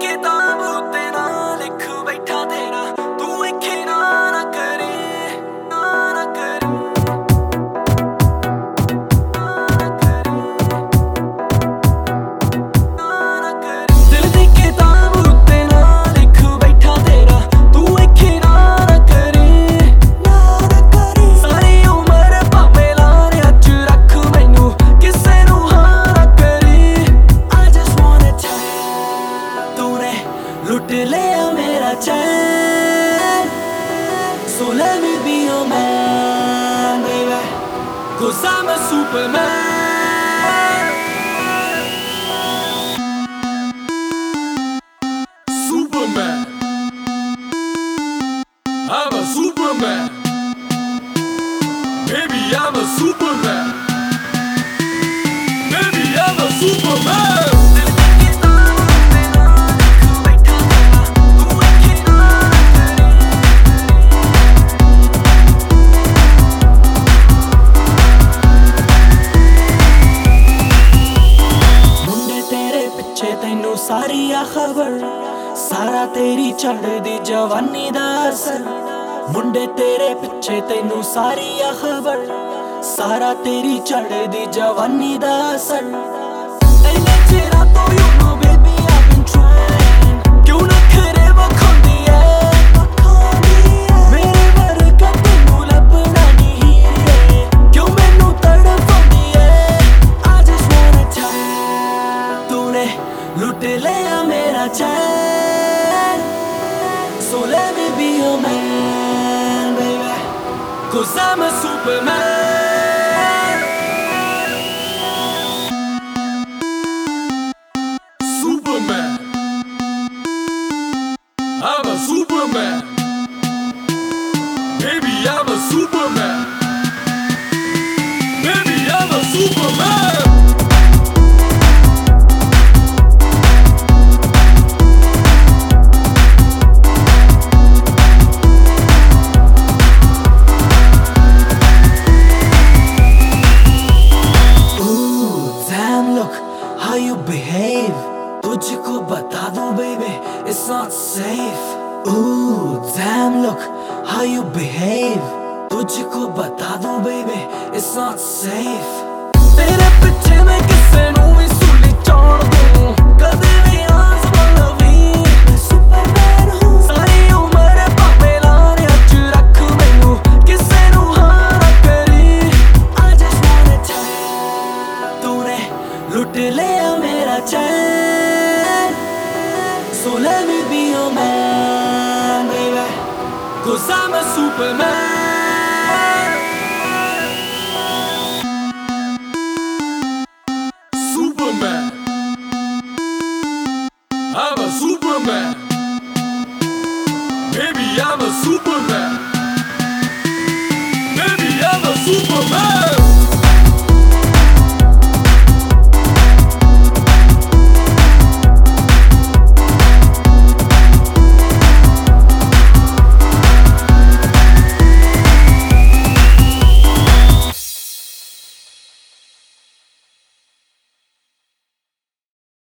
के दाम उतना लिख बैठा तेरा be your man, baby Cause I'm a superman Superman. I'm a Superman. ਪਿੱਛੇ ਸਾਰੀ ਆ ਖਬਰ। ਸਾਰਾ ਤੇਰੀ ਚੜ੍ਹਦੀ ਜਵਾਨੀ ਦਾ ਅਸਰ। ਮੁੰਡੇ ਤੇਰੇ ਪਿੱਛੇ ਤੈਨੂੰ ਸਾਰੀ ਆ ਖਬਰ। ਸਾਰਾ ਤੇਰੀ ਚੜ੍ਹਦੀ ਜਵਾਨੀ ਦਾ ਅਸਰ। So let me be your man, baby Cause I'm a superman Superman. I'm a Superman. Baby, I'm a Superman. not safe. Ooh, damn look how you behave. तुझको bata do, baby it's not safe. Tere पीछे मैं kisse लूं So let me be your man, baby Cause I'm a superman Superman. Baby, I'm a Superman.